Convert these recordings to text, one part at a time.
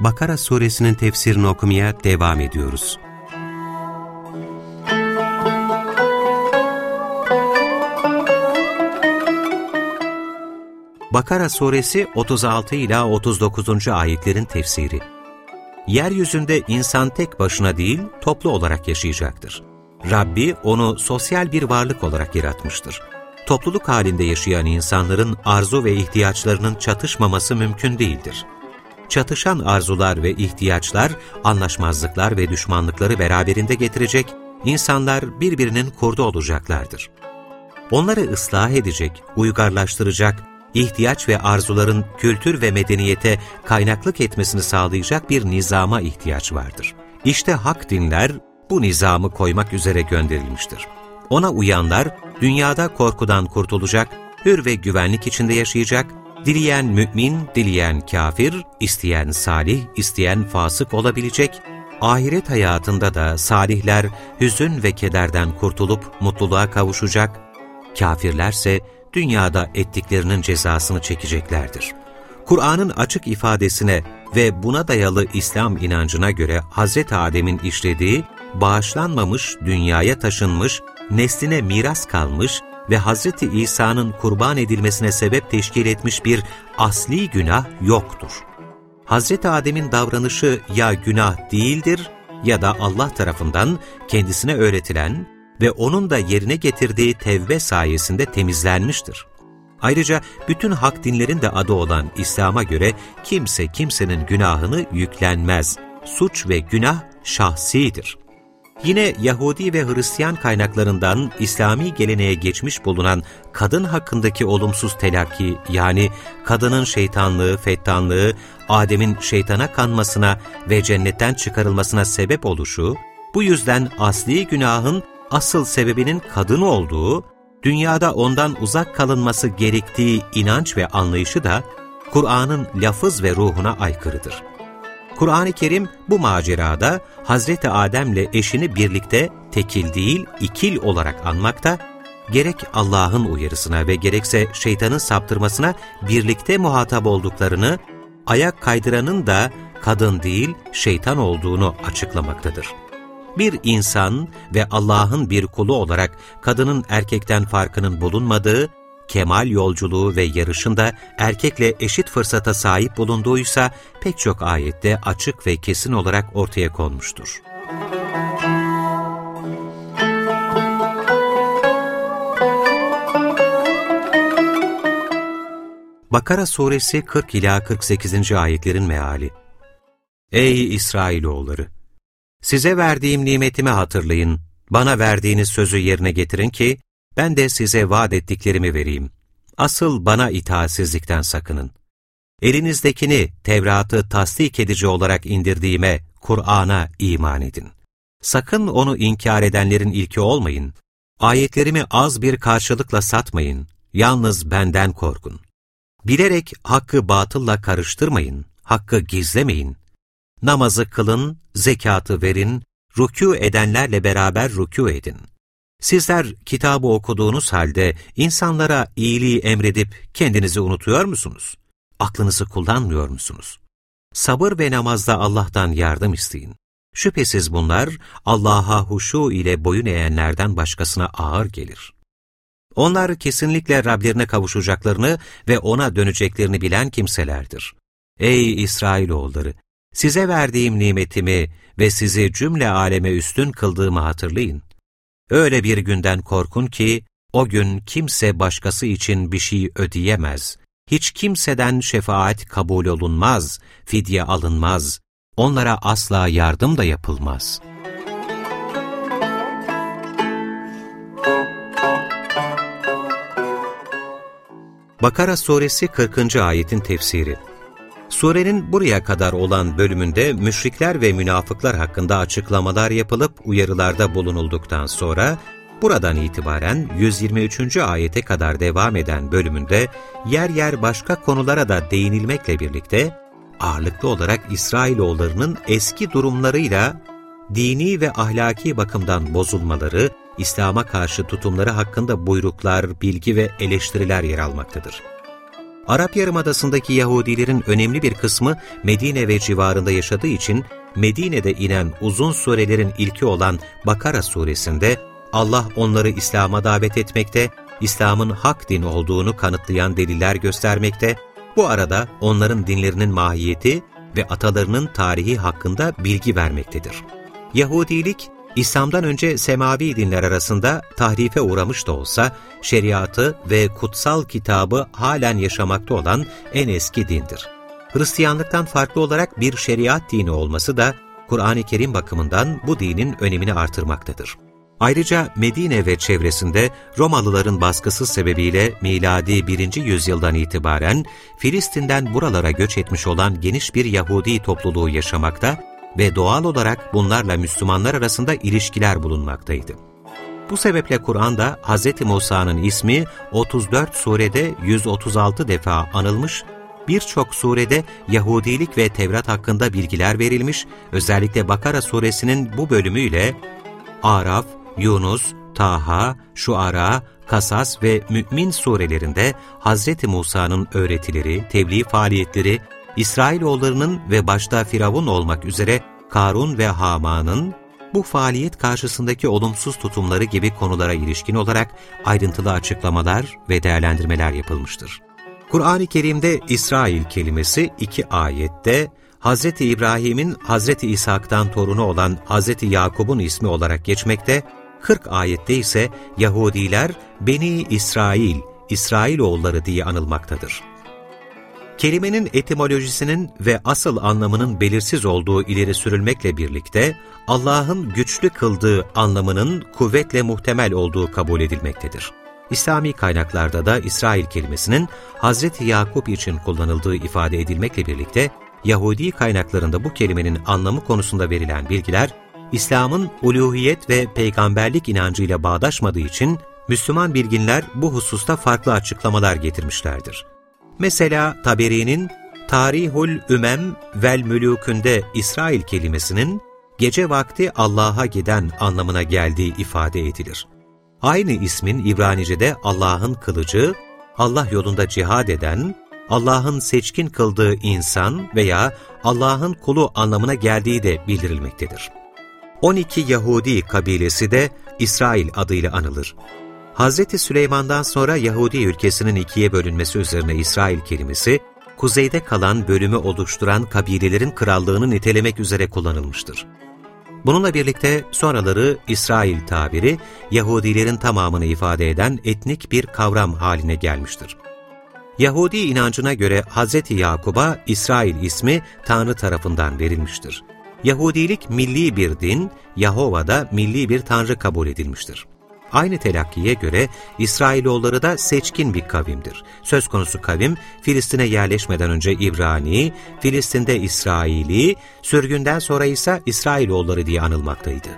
Bakara suresinin tefsirini okumaya devam ediyoruz. Bakara suresi 36 ila 39. ayetlerin tefsiri. Yeryüzünde insan tek başına değil, toplu olarak yaşayacaktır. Rabbi onu sosyal bir varlık olarak yaratmıştır topluluk halinde yaşayan insanların arzu ve ihtiyaçlarının çatışmaması mümkün değildir. Çatışan arzular ve ihtiyaçlar, anlaşmazlıklar ve düşmanlıkları beraberinde getirecek, insanlar birbirinin kurdu olacaklardır. Onları ıslah edecek, uygarlaştıracak, ihtiyaç ve arzuların kültür ve medeniyete kaynaklık etmesini sağlayacak bir nizama ihtiyaç vardır. İşte hak dinler bu nizamı koymak üzere gönderilmiştir. Ona uyanlar, dünyada korkudan kurtulacak, hür ve güvenlik içinde yaşayacak, dileyen mümin, dileyen kafir, isteyen salih, isteyen fasık olabilecek, ahiret hayatında da salihler hüzün ve kederden kurtulup mutluluğa kavuşacak, kafirlerse dünyada ettiklerinin cezasını çekeceklerdir. Kur'an'ın açık ifadesine ve buna dayalı İslam inancına göre Hz. Adem'in işlediği, bağışlanmamış, dünyaya taşınmış, nesline miras kalmış ve Hz. İsa'nın kurban edilmesine sebep teşkil etmiş bir asli günah yoktur. Hz. Adem'in davranışı ya günah değildir ya da Allah tarafından kendisine öğretilen ve onun da yerine getirdiği tevbe sayesinde temizlenmiştir. Ayrıca bütün hak dinlerin de adı olan İslam'a göre kimse kimsenin günahını yüklenmez. Suç ve günah şahsidir. Yine Yahudi ve Hristiyan kaynaklarından İslami geleneğe geçmiş bulunan kadın hakkındaki olumsuz telakki yani kadının şeytanlığı, fettanlığı, Adem'in şeytana kanmasına ve cennetten çıkarılmasına sebep oluşu, bu yüzden asli günahın asıl sebebinin kadın olduğu, dünyada ondan uzak kalınması gerektiği inanç ve anlayışı da Kur'an'ın lafız ve ruhuna aykırıdır. Kur'an-ı Kerim bu macerada Hazreti Adem'le eşini birlikte tekil değil ikil olarak anmakta, gerek Allah'ın uyarısına ve gerekse şeytanın saptırmasına birlikte muhatap olduklarını, ayak kaydıranın da kadın değil şeytan olduğunu açıklamaktadır. Bir insan ve Allah'ın bir kulu olarak kadının erkekten farkının bulunmadığı, kemal yolculuğu ve yarışında erkekle eşit fırsata sahip bulunduğuysa pek çok ayette açık ve kesin olarak ortaya konmuştur. Bakara suresi 40 ila 48. ayetlerin meali. Ey İsrailoğulları! Size verdiğim nimetimi hatırlayın, bana verdiğiniz sözü yerine getirin ki, ben de size vaat ettiklerimi vereyim. Asıl bana itaatsizlikten sakının. Elinizdekini, Tevrat'ı tasdik edici olarak indirdiğime, Kur'an'a iman edin. Sakın onu inkar edenlerin ilki olmayın. Ayetlerimi az bir karşılıkla satmayın. Yalnız benden korkun. Bilerek hakkı batılla karıştırmayın, hakkı gizlemeyin. Namazı kılın, zekatı verin, rükû edenlerle beraber rükû edin. Sizler kitabı okuduğunuz halde insanlara iyiliği emredip kendinizi unutuyor musunuz? Aklınızı kullanmıyor musunuz? Sabır ve namazda Allah'tan yardım isteyin. Şüphesiz bunlar Allah'a huşu ile boyun eğenlerden başkasına ağır gelir. Onlar kesinlikle Rablerine kavuşacaklarını ve O'na döneceklerini bilen kimselerdir. Ey İsrailoğulları! Size verdiğim nimetimi ve sizi cümle aleme üstün kıldığımı hatırlayın. Öyle bir günden korkun ki, o gün kimse başkası için bir şey ödeyemez. Hiç kimseden şefaat kabul olunmaz, fidye alınmaz. Onlara asla yardım da yapılmaz. Bakara suresi 40. ayetin tefsiri Surenin buraya kadar olan bölümünde müşrikler ve münafıklar hakkında açıklamalar yapılıp uyarılarda bulunulduktan sonra, buradan itibaren 123. ayete kadar devam eden bölümünde yer yer başka konulara da değinilmekle birlikte, ağırlıklı olarak İsrailoğullarının eski durumlarıyla dini ve ahlaki bakımdan bozulmaları, İslam'a karşı tutumları hakkında buyruklar, bilgi ve eleştiriler yer almaktadır. Arap Yarımadası'ndaki Yahudilerin önemli bir kısmı Medine ve civarında yaşadığı için Medine'de inen uzun surelerin ilki olan Bakara suresinde Allah onları İslam'a davet etmekte, İslam'ın hak din olduğunu kanıtlayan deliller göstermekte, bu arada onların dinlerinin mahiyeti ve atalarının tarihi hakkında bilgi vermektedir. Yahudilik, İslam'dan önce semavi dinler arasında tahrife uğramış da olsa, şeriatı ve kutsal kitabı halen yaşamakta olan en eski dindir. Hristiyanlıktan farklı olarak bir şeriat dini olması da, Kur'an-ı Kerim bakımından bu dinin önemini artırmaktadır. Ayrıca Medine ve çevresinde Romalıların baskısı sebebiyle miladi 1. yüzyıldan itibaren Filistin'den buralara göç etmiş olan geniş bir Yahudi topluluğu yaşamakta ve doğal olarak bunlarla Müslümanlar arasında ilişkiler bulunmaktaydı. Bu sebeple Kur'an'da Hz. Musa'nın ismi 34 surede 136 defa anılmış, birçok surede Yahudilik ve Tevrat hakkında bilgiler verilmiş, özellikle Bakara suresinin bu bölümüyle Araf, Yunus, Taha, Şuara, Kasas ve Mü'min surelerinde Hz. Musa'nın öğretileri, tebliğ faaliyetleri, İsrailoğullarının ve başta Firavun olmak üzere Karun ve Haman'ın bu faaliyet karşısındaki olumsuz tutumları gibi konulara ilişkin olarak ayrıntılı açıklamalar ve değerlendirmeler yapılmıştır. Kur'an-ı Kerim'de İsrail kelimesi iki ayette Hz. İbrahim'in Hz. İshak'tan torunu olan Hz. Yakub'un ismi olarak geçmekte, 40 ayette ise Yahudiler Beni İsrail, İsrailoğulları diye anılmaktadır. Kelimenin etimolojisinin ve asıl anlamının belirsiz olduğu ileri sürülmekle birlikte, Allah'ın güçlü kıldığı anlamının kuvvetle muhtemel olduğu kabul edilmektedir. İslami kaynaklarda da İsrail kelimesinin Hz. Yakup için kullanıldığı ifade edilmekle birlikte, Yahudi kaynaklarında bu kelimenin anlamı konusunda verilen bilgiler, İslam'ın uluhiyet ve peygamberlik inancıyla bağdaşmadığı için Müslüman bilginler bu hususta farklı açıklamalar getirmişlerdir. Mesela Taberi'nin Tarihul Ümem vel Mülükünde İsrail kelimesinin gece vakti Allah'a giden anlamına geldiği ifade edilir. Aynı ismin İbranice'de Allah'ın kılıcı, Allah yolunda cihad eden, Allah'ın seçkin kıldığı insan veya Allah'ın kulu anlamına geldiği de bildirilmektedir. 12 Yahudi kabilesi de İsrail adıyla anılır. Hz. Süleyman'dan sonra Yahudi ülkesinin ikiye bölünmesi üzerine İsrail kelimesi, kuzeyde kalan bölümü oluşturan kabilelerin krallığını nitelemek üzere kullanılmıştır. Bununla birlikte sonraları İsrail tabiri, Yahudilerin tamamını ifade eden etnik bir kavram haline gelmiştir. Yahudi inancına göre Hz. Yakub'a İsrail ismi Tanrı tarafından verilmiştir. Yahudilik milli bir din, Yahova'da milli bir tanrı kabul edilmiştir. Aynı telakkiye göre İsrailoğulları da seçkin bir kavimdir. Söz konusu kavim, Filistin'e yerleşmeden önce İbrani, Filistin'de İsraili, sürgünden sonra ise İsrailoğulları diye anılmaktaydı.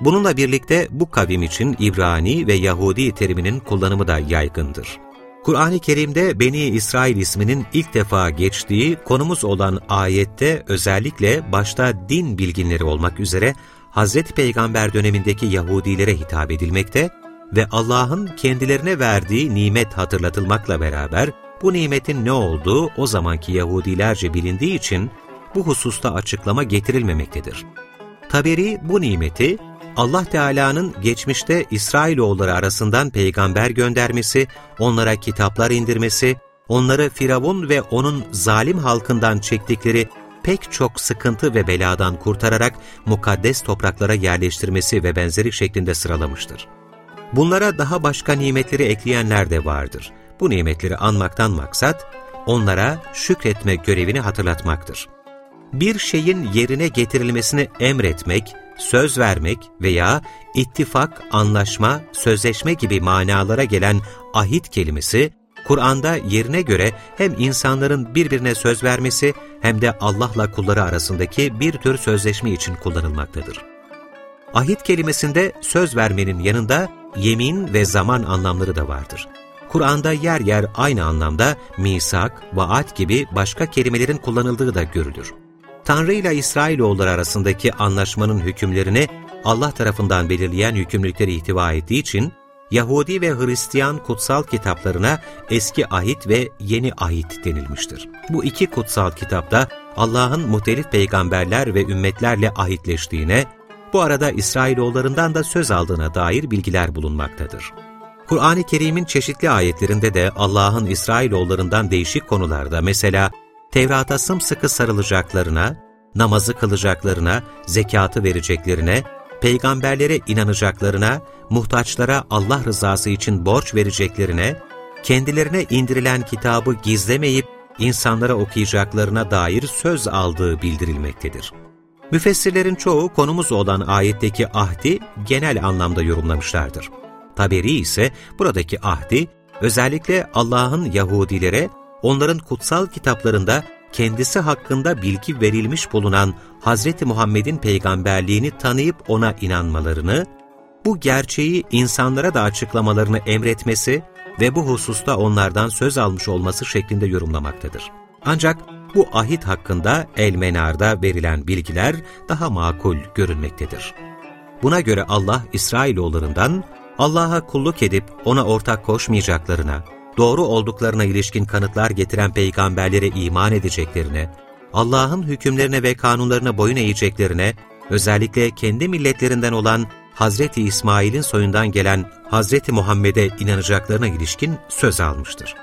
Bununla birlikte bu kavim için İbrani ve Yahudi teriminin kullanımı da yaygındır. Kur'an-ı Kerim'de Beni İsrail isminin ilk defa geçtiği konumuz olan ayette özellikle başta din bilginleri olmak üzere Hazreti Peygamber dönemindeki Yahudilere hitap edilmekte ve Allah'ın kendilerine verdiği nimet hatırlatılmakla beraber bu nimetin ne olduğu o zamanki Yahudilerce bilindiği için bu hususta açıklama getirilmemektedir. Taberi bu nimeti Allah Teala'nın geçmişte İsrailoğulları arasından peygamber göndermesi, onlara kitaplar indirmesi, onları Firavun ve onun zalim halkından çektikleri pek çok sıkıntı ve beladan kurtararak mukaddes topraklara yerleştirmesi ve benzeri şeklinde sıralamıştır. Bunlara daha başka nimetleri ekleyenler de vardır. Bu nimetleri anmaktan maksat, onlara şükretme görevini hatırlatmaktır. Bir şeyin yerine getirilmesini emretmek, söz vermek veya ittifak, anlaşma, sözleşme gibi manalara gelen ahit kelimesi, Kur'an'da yerine göre hem insanların birbirine söz vermesi hem de Allah'la kulları arasındaki bir tür sözleşme için kullanılmaktadır. Ahit kelimesinde söz vermenin yanında yemin ve zaman anlamları da vardır. Kur'an'da yer yer aynı anlamda misak, vaat gibi başka kelimelerin kullanıldığı da görülür. Tanrı ile İsrailoğulları arasındaki anlaşmanın hükümlerini Allah tarafından belirleyen yükümlülükleri ihtiva ettiği için, Yahudi ve Hristiyan kutsal kitaplarına Eski Ahit ve Yeni Ahit denilmiştir. Bu iki kutsal kitapta Allah'ın muhtelif peygamberler ve ümmetlerle ahitleştiğine, bu arada İsrailoğullarından da söz aldığına dair bilgiler bulunmaktadır. Kur'an-ı Kerim'in çeşitli ayetlerinde de Allah'ın İsrailoğullarından değişik konularda mesela Tevrat'a sımsıkı sarılacaklarına, namazı kılacaklarına, zekatı vereceklerine, peygamberlere inanacaklarına, muhtaçlara Allah rızası için borç vereceklerine, kendilerine indirilen kitabı gizlemeyip insanlara okuyacaklarına dair söz aldığı bildirilmektedir. Müfessirlerin çoğu konumuz olan ayetteki ahdi genel anlamda yorumlamışlardır. Taberi ise buradaki ahdi özellikle Allah'ın Yahudilere onların kutsal kitaplarında kendisi hakkında bilgi verilmiş bulunan Hz. Muhammed'in peygamberliğini tanıyıp ona inanmalarını, bu gerçeği insanlara da açıklamalarını emretmesi ve bu hususta onlardan söz almış olması şeklinde yorumlamaktadır. Ancak bu ahit hakkında El-Menar'da verilen bilgiler daha makul görünmektedir. Buna göre Allah İsrailoğullarından Allah'a kulluk edip ona ortak koşmayacaklarına, doğru olduklarına ilişkin kanıtlar getiren peygamberlere iman edeceklerine, Allah'ın hükümlerine ve kanunlarına boyun eğeceklerine, özellikle kendi milletlerinden olan Hazreti İsmail'in soyundan gelen Hazreti Muhammed'e inanacaklarına ilişkin söz almıştır.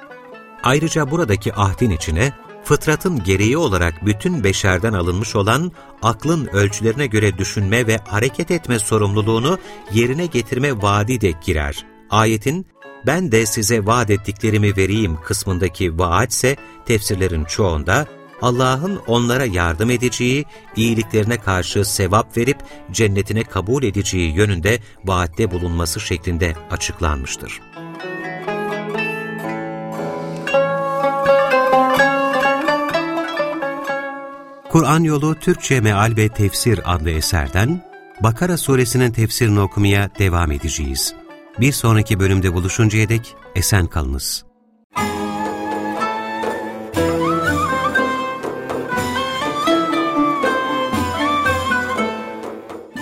Ayrıca buradaki ahdin içine, fıtratın gereği olarak bütün beşerden alınmış olan aklın ölçülerine göre düşünme ve hareket etme sorumluluğunu yerine getirme vaadi de girer. Ayetin ben de size vaat ettiklerimi vereyim kısmındaki vaat ise tefsirlerin çoğunda Allah'ın onlara yardım edeceği, iyiliklerine karşı sevap verip cennetine kabul edeceği yönünde vaatte bulunması şeklinde açıklanmıştır. Kur'an Yolu Türkçe Meal ve Tefsir adlı eserden Bakara suresinin tefsirini okumaya devam edeceğiz. Bir sonraki bölümde buluşuncaya dek esen kalınız.